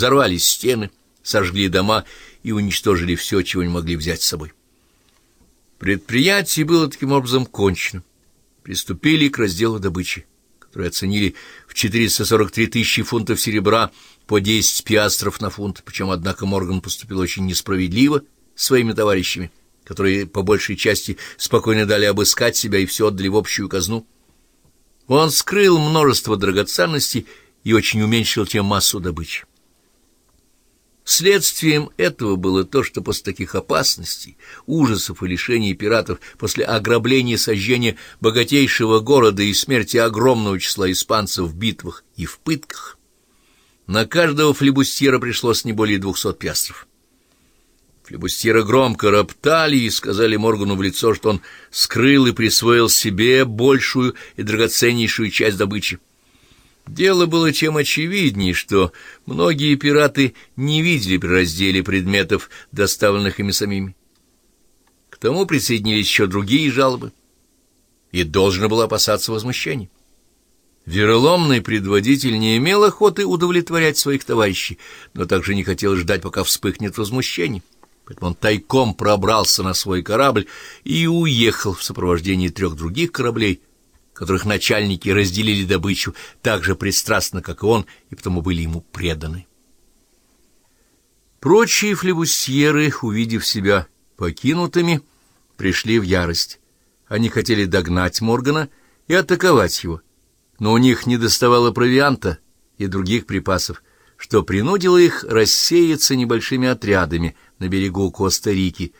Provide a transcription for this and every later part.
взорвали стены, сожгли дома и уничтожили все, чего не могли взять с собой. Предприятие было таким образом кончено. Приступили к разделу добычи, которую оценили в 443 тысячи фунтов серебра по 10 пиастров на фунт, причем, однако, Морган поступил очень несправедливо своими товарищами, которые по большей части спокойно дали обыскать себя и все отдали в общую казну. Он скрыл множество драгоценностей и очень уменьшил тем массу добычи. Следствием этого было то, что после таких опасностей, ужасов и лишений пиратов, после ограбления и сожжения богатейшего города и смерти огромного числа испанцев в битвах и в пытках, на каждого флебустьера пришлось не более двухсот пястров. Флебустьеры громко роптали и сказали Моргану в лицо, что он скрыл и присвоил себе большую и драгоценнейшую часть добычи. Дело было тем очевиднее, что многие пираты не видели при разделе предметов, доставленных ими самими. К тому присоединились еще другие жалобы, и должно было опасаться возмущений. Вероломный предводитель не имел охоты удовлетворять своих товарищей, но также не хотел ждать, пока вспыхнет возмущение. Поэтому он тайком пробрался на свой корабль и уехал в сопровождении трех других кораблей, которых начальники разделили добычу так же пристрастно, как и он, и потому были ему преданы. Прочие флебусьеры, увидев себя покинутыми, пришли в ярость. Они хотели догнать Моргана и атаковать его но у них не доставало провианта и других припасов, что принудило их рассеяться небольшими отрядами на берегу Коста-Рики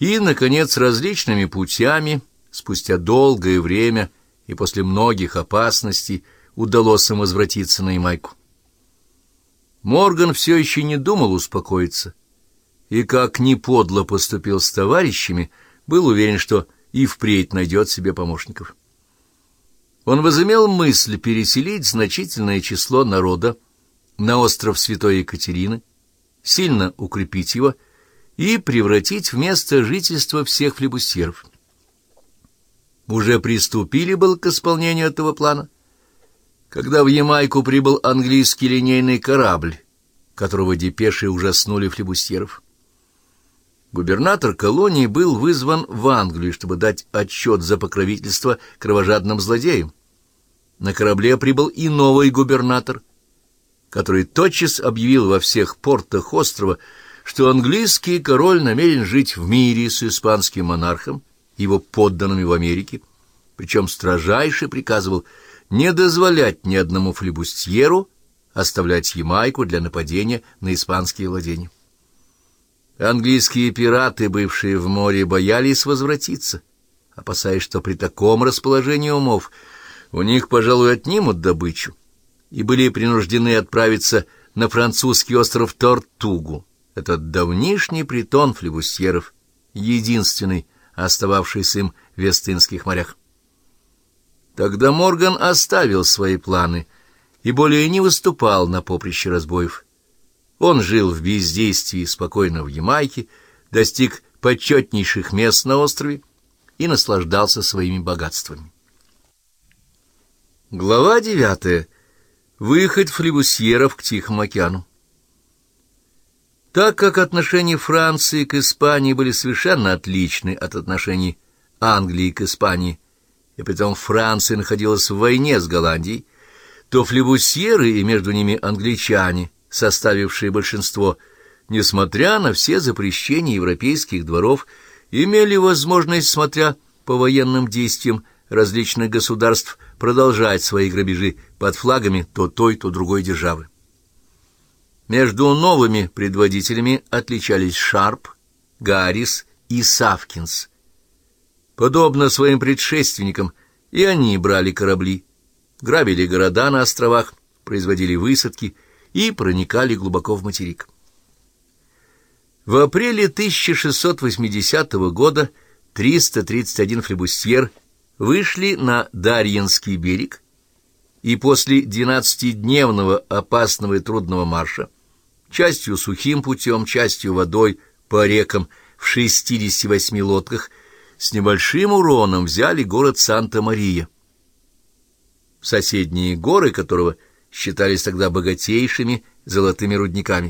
и, наконец, различными путями, спустя долгое время и после многих опасностей, удалось им возвратиться на Ямайку. Морган все еще не думал успокоиться, и, как ни подло поступил с товарищами, был уверен, что и впредь найдет себе помощников. Он возымел мысль переселить значительное число народа на остров Святой Екатерины, сильно укрепить его и превратить в место жительства всех флебусьеров. Уже приступили был к исполнению этого плана, когда в Ямайку прибыл английский линейный корабль, которого депеши ужаснули флебусьеров. Губернатор колонии был вызван в Англию, чтобы дать отчет за покровительство кровожадным злодеям. На корабле прибыл и новый губернатор, который тотчас объявил во всех портах острова, что английский король намерен жить в мире с испанским монархом, его подданными в Америке, причем строжайше приказывал не дозволять ни одному флебустьеру оставлять Ямайку для нападения на испанские владения. Английские пираты, бывшие в море, боялись возвратиться, опасаясь, что при таком расположении умов у них, пожалуй, отнимут добычу, и были принуждены отправиться на французский остров Тортугу, этот давнишний притон флебусьеров, единственный, остававшийся им в Вестынских морях. Тогда Морган оставил свои планы и более не выступал на поприще разбоев. Он жил в бездействии спокойно в Ямайке, достиг почетнейших мест на острове и наслаждался своими богатствами. Глава девятая. Выход флебусьеров к Тихому океану. Так как отношения Франции к Испании были совершенно отличны от отношений Англии к Испании, и притом Франция находилась в войне с Голландией, то флебусьеры и между ними англичане, составившие большинство, несмотря на все запрещения европейских дворов, имели возможность, смотря по военным действиям различных государств, продолжать свои грабежи под флагами то той, то другой державы. Между новыми предводителями отличались Шарп, Гаррис и Савкинс. Подобно своим предшественникам, и они брали корабли, грабили города на островах, производили высадки и проникали глубоко в материк. В апреле 1680 года 331 флебустьер – вышли на Дарьинский берег и после двенадцатидневного опасного и трудного марша, частью сухим путем, частью водой по рекам в 68 лодках, с небольшим уроном взяли город Санта-Мария, соседние горы которого считались тогда богатейшими золотыми рудниками.